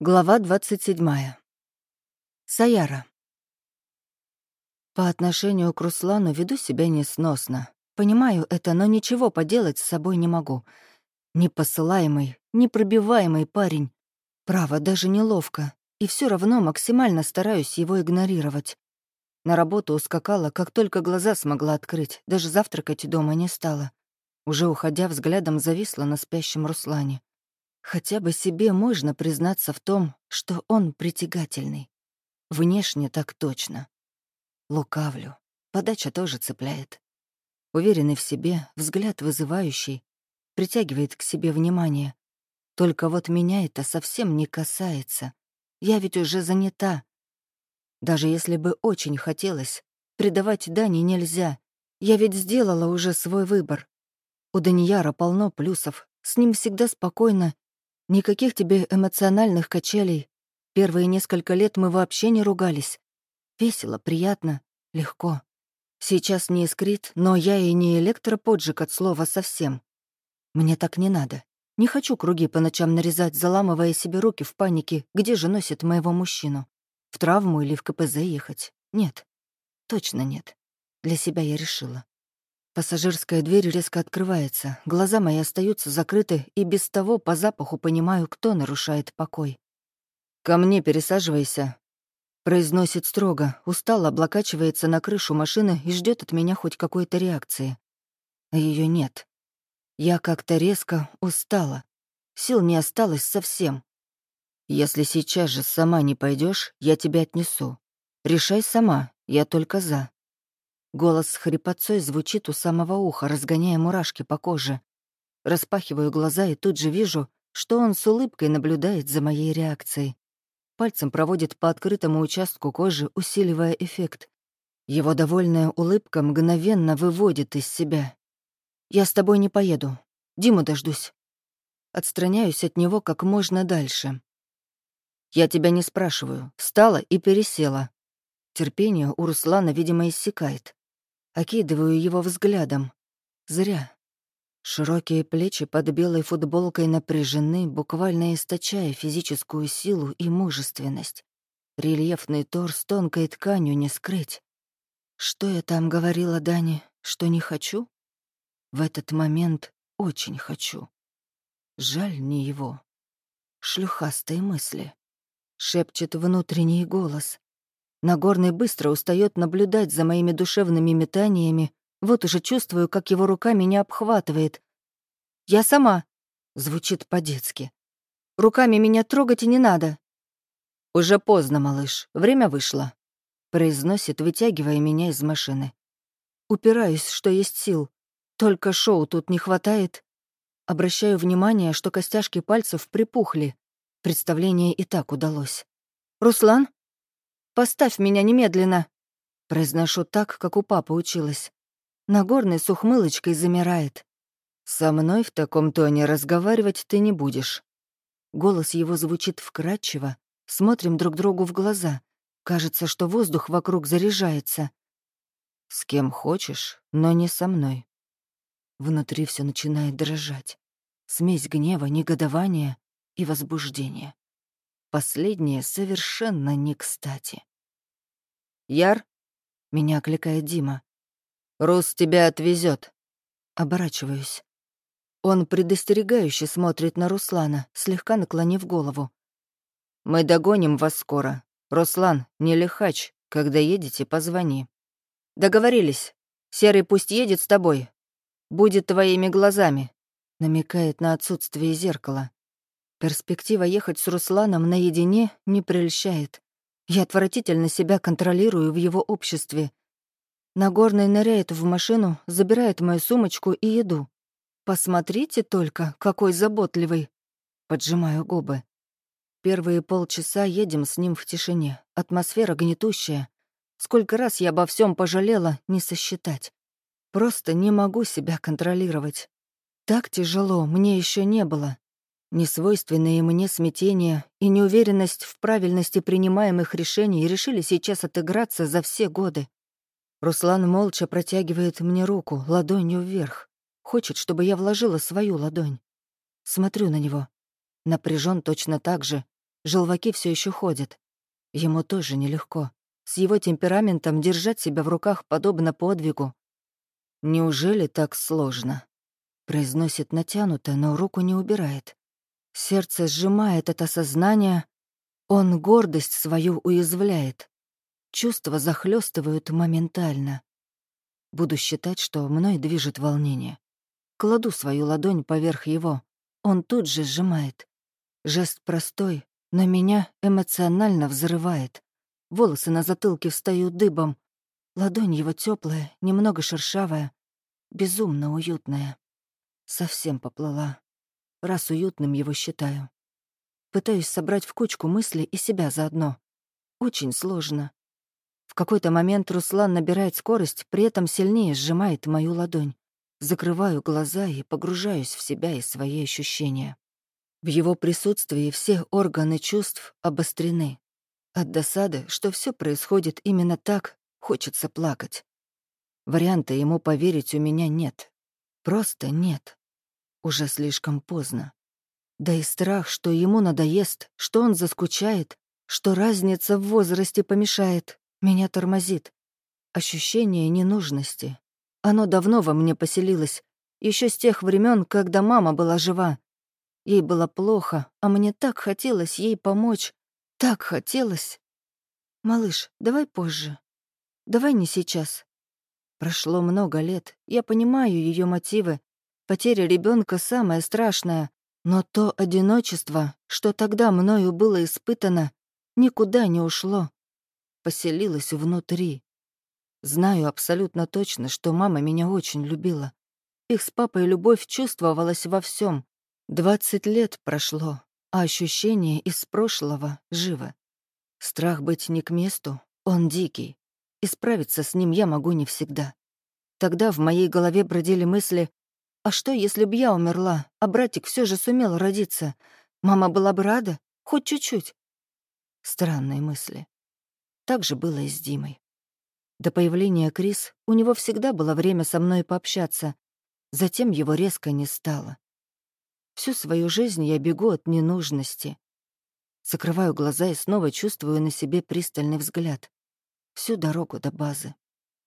Глава 27. Саяра. По отношению к Руслану веду себя несносно. Понимаю это, но ничего поделать с собой не могу. Непосылаемый, непробиваемый парень. Право, даже неловко. И все равно максимально стараюсь его игнорировать. На работу ускакала, как только глаза смогла открыть, даже завтракать дома не стала. Уже уходя, взглядом зависла на спящем Руслане. Хотя бы себе можно признаться в том, что он притягательный. Внешне так точно. Лукавлю. Подача тоже цепляет. Уверенный в себе, взгляд вызывающий, притягивает к себе внимание. Только вот меня это совсем не касается. Я ведь уже занята. Даже если бы очень хотелось, предавать Дане нельзя. Я ведь сделала уже свой выбор. У Данияра полно плюсов, с ним всегда спокойно Никаких тебе эмоциональных качелей. Первые несколько лет мы вообще не ругались. Весело, приятно, легко. Сейчас не искрит, но я и не электроподжиг от слова совсем. Мне так не надо. Не хочу круги по ночам нарезать, заламывая себе руки в панике, где же носит моего мужчину. В травму или в КПЗ ехать? Нет. Точно нет. Для себя я решила. Пассажирская дверь резко открывается, глаза мои остаются закрыты, и без того по запаху понимаю, кто нарушает покой. «Ко мне пересаживайся», — произносит строго, устало облокачивается на крышу машины и ждет от меня хоть какой-то реакции. Ее нет. Я как-то резко устала. Сил не осталось совсем. Если сейчас же сама не пойдешь, я тебя отнесу. Решай сама, я только за. Голос с хрипотцой звучит у самого уха, разгоняя мурашки по коже. Распахиваю глаза и тут же вижу, что он с улыбкой наблюдает за моей реакцией. Пальцем проводит по открытому участку кожи, усиливая эффект. Его довольная улыбка мгновенно выводит из себя. «Я с тобой не поеду. Диму дождусь». Отстраняюсь от него как можно дальше. «Я тебя не спрашиваю. Встала и пересела». Терпение у Руслана, видимо, иссякает. Окидываю его взглядом. Зря. Широкие плечи под белой футболкой напряжены, буквально источая физическую силу и мужественность. Рельефный торс тонкой тканью не скрыть. Что я там говорила Дане, что не хочу? В этот момент очень хочу. Жаль не его. Шлюхастые мысли. Шепчет внутренний голос. Нагорный быстро устает наблюдать за моими душевными метаниями, вот уже чувствую, как его рука меня обхватывает. «Я сама», — звучит по-детски. «Руками меня трогать и не надо». «Уже поздно, малыш, время вышло», — произносит, вытягивая меня из машины. Упираюсь, что есть сил. Только шоу тут не хватает. Обращаю внимание, что костяшки пальцев припухли. Представление и так удалось. «Руслан?» Поставь меня немедленно!» Произношу так, как у папы училась. Нагорный с ухмылочкой замирает. «Со мной в таком тоне разговаривать ты не будешь». Голос его звучит вкрадчиво. Смотрим друг другу в глаза. Кажется, что воздух вокруг заряжается. «С кем хочешь, но не со мной». Внутри все начинает дрожать. Смесь гнева, негодования и возбуждения. Последнее совершенно не кстати. «Яр?» — меня окликает Дима. «Рус тебя отвезет. Оборачиваюсь. Он предостерегающе смотрит на Руслана, слегка наклонив голову. «Мы догоним вас скоро. Руслан, не лихач. Когда едете, позвони». «Договорились. Серый пусть едет с тобой. Будет твоими глазами», — намекает на отсутствие зеркала. Перспектива ехать с Русланом наедине не прельщает. Я отвратительно себя контролирую в его обществе. Нагорный ныряет в машину, забирает мою сумочку и еду. Посмотрите только, какой заботливый. Поджимаю губы. Первые полчаса едем с ним в тишине. Атмосфера гнетущая. Сколько раз я обо всем пожалела, не сосчитать. Просто не могу себя контролировать. Так тяжело мне еще не было. Несвойственные мне смятение и неуверенность в правильности принимаемых решений решили сейчас отыграться за все годы. Руслан молча протягивает мне руку, ладонью вверх. Хочет, чтобы я вложила свою ладонь. Смотрю на него. Напряжен точно так же. Желваки все еще ходят. Ему тоже нелегко. С его темпераментом держать себя в руках подобно подвигу. «Неужели так сложно?» Произносит натянуто, но руку не убирает. Сердце сжимает от осознания. Он гордость свою уязвляет. Чувства захлестывают моментально. Буду считать, что мной движет волнение. Кладу свою ладонь поверх его. Он тут же сжимает. Жест простой, но меня эмоционально взрывает. Волосы на затылке встают дыбом. Ладонь его теплая, немного шершавая, безумно уютная. Совсем поплыла. Раз уютным его считаю. Пытаюсь собрать в кучку мысли и себя заодно. Очень сложно. В какой-то момент Руслан набирает скорость, при этом сильнее сжимает мою ладонь. Закрываю глаза и погружаюсь в себя и свои ощущения. В его присутствии все органы чувств обострены. От досады, что все происходит именно так, хочется плакать. Варианта ему поверить у меня нет. Просто нет. Уже слишком поздно. Да и страх, что ему надоест, что он заскучает, что разница в возрасте помешает, меня тормозит. Ощущение ненужности. Оно давно во мне поселилось, еще с тех времен, когда мама была жива. Ей было плохо, а мне так хотелось ей помочь. Так хотелось. «Малыш, давай позже. Давай не сейчас». Прошло много лет, я понимаю ее мотивы. Потеря ребенка самое страшное, но то одиночество, что тогда мною было испытано, никуда не ушло. Поселилось внутри. Знаю абсолютно точно, что мама меня очень любила. Их с папой любовь чувствовалась во всем. Двадцать лет прошло, а ощущение из прошлого живо. Страх быть не к месту, он дикий. И справиться с ним я могу не всегда. Тогда в моей голове бродили мысли, а что, если б я умерла, а братик все же сумел родиться? Мама была бы рада? Хоть чуть-чуть. Странные мысли. Так же было и с Димой. До появления Крис у него всегда было время со мной пообщаться. Затем его резко не стало. Всю свою жизнь я бегу от ненужности. Закрываю глаза и снова чувствую на себе пристальный взгляд. Всю дорогу до базы.